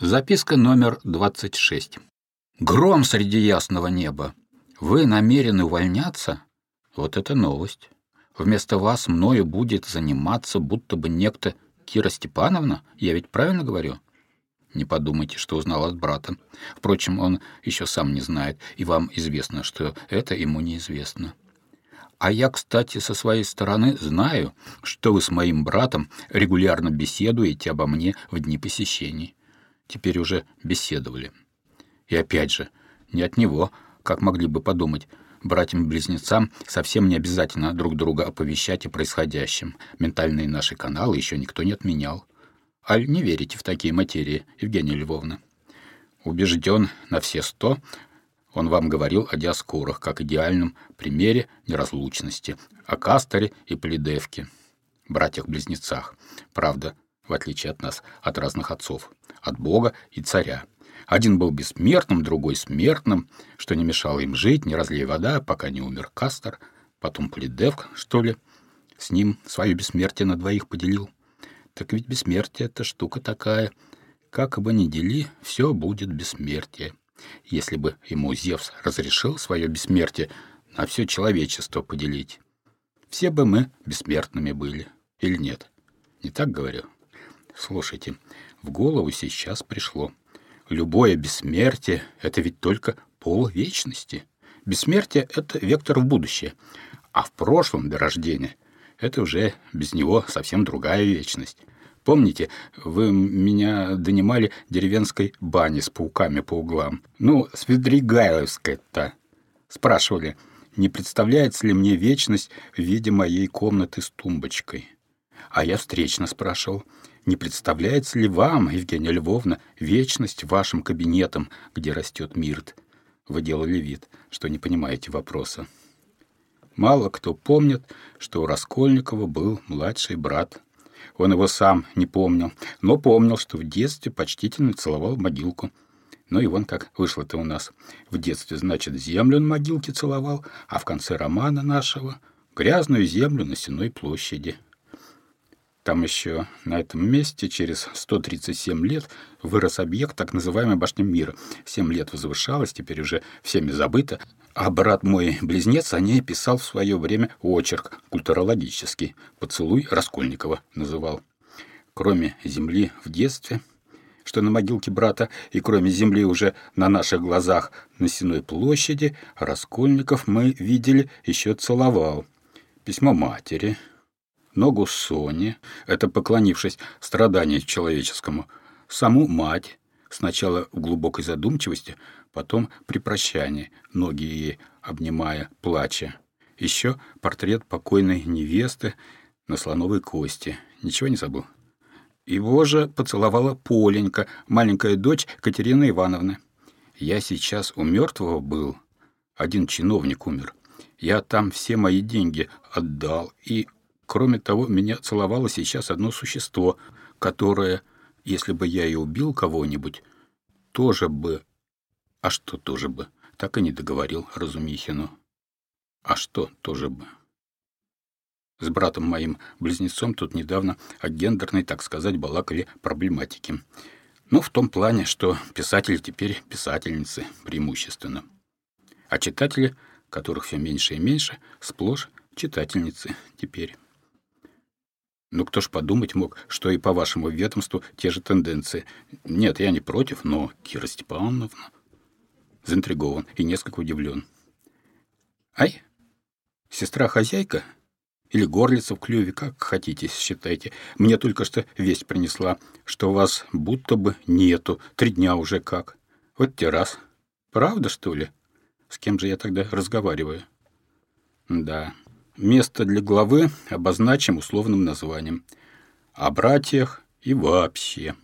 Записка номер 26. Гром среди ясного неба. Вы намерены увольняться? Вот это новость. Вместо вас мною будет заниматься будто бы некто Кира Степановна. Я ведь правильно говорю? Не подумайте, что узнал от брата. Впрочем, он еще сам не знает, и вам известно, что это ему неизвестно. А я, кстати, со своей стороны знаю, что вы с моим братом регулярно беседуете обо мне в дни посещений. Теперь уже беседовали. И опять же, не от него, как могли бы подумать, братьям-близнецам совсем не обязательно друг друга оповещать о происходящем. Ментальные наши каналы еще никто не отменял. Аль не верите в такие материи, Евгения Львовна? Убежден на все сто, он вам говорил о диаскорах как идеальном примере неразлучности, о Касторе и Полидевке, братьях-близнецах. Правда, в отличие от нас, от разных отцов, от Бога и царя. Один был бессмертным, другой смертным, что не мешало им жить, не разлей вода, пока не умер Кастор, потом Полидевк, что ли, с ним свое бессмертие на двоих поделил. Так ведь бессмертие — это штука такая. Как бы ни дели, все будет бессмертие. Если бы ему Зевс разрешил свое бессмертие на все человечество поделить, все бы мы бессмертными были. Или нет? Не так говорю? Слушайте, в голову сейчас пришло. Любое бессмертие — это ведь только пол вечности. Бессмертие — это вектор в будущее, а в прошлом до рождения — это уже без него совсем другая вечность. Помните, вы меня донимали деревенской бани с пауками по углам? Ну, Свидригайловской-то. Спрашивали, не представляется ли мне вечность в виде моей комнаты с тумбочкой? А я встречно спрашивал, не представляется ли вам, Евгения Львовна, вечность вашим кабинетом, где растет мирт? Вы делали вид, что не понимаете вопроса. Мало кто помнит, что у Раскольникова был младший брат он его сам не помнил, но помнил, что в детстве почтительно целовал могилку. Ну и вон как вышло-то у нас. В детстве, значит, землю на могилке целовал, а в конце романа нашего — грязную землю на Сенной площади. Там еще на этом месте через 137 лет вырос объект так называемой башни мира. Семь лет возвышалась, теперь уже всеми забыто. А брат мой, близнец, о ней писал в свое время очерк культурологический. «Поцелуй Раскольникова» называл. Кроме земли в детстве, что на могилке брата, и кроме земли уже на наших глазах на Сеной площади, Раскольников мы видели еще целовал. Письмо матери — ногу Сони, это поклонившись страданию человеческому, саму мать, сначала в глубокой задумчивости, потом при прощании, ноги ей обнимая, плача. Еще портрет покойной невесты на слоновой кости. Ничего не забыл? Его же поцеловала Поленька, маленькая дочь Катерины Ивановны. Я сейчас у мертвого был. Один чиновник умер. Я там все мои деньги отдал, и Кроме того, меня целовало сейчас одно существо, которое, если бы я и убил кого-нибудь, тоже бы... А что тоже бы? Так и не договорил Разумихину. А что тоже бы? С братом моим, близнецом, тут недавно о гендерной, так сказать, балакали проблематике. Ну, в том плане, что писатели теперь писательницы преимущественно. А читатели, которых все меньше и меньше, сплошь читательницы теперь. Ну, кто ж подумать мог, что и по вашему ведомству те же тенденции. Нет, я не против, но Кира Степановна... Заинтригован и несколько удивлен. Ай, сестра-хозяйка? Или горлица в клюве, как хотите, считайте. Мне только что весть принесла, что вас будто бы нету, три дня уже как. Вот те раз. Правда, что ли? С кем же я тогда разговариваю? Да, Место для главы обозначим условным названием. О братьях и вообще.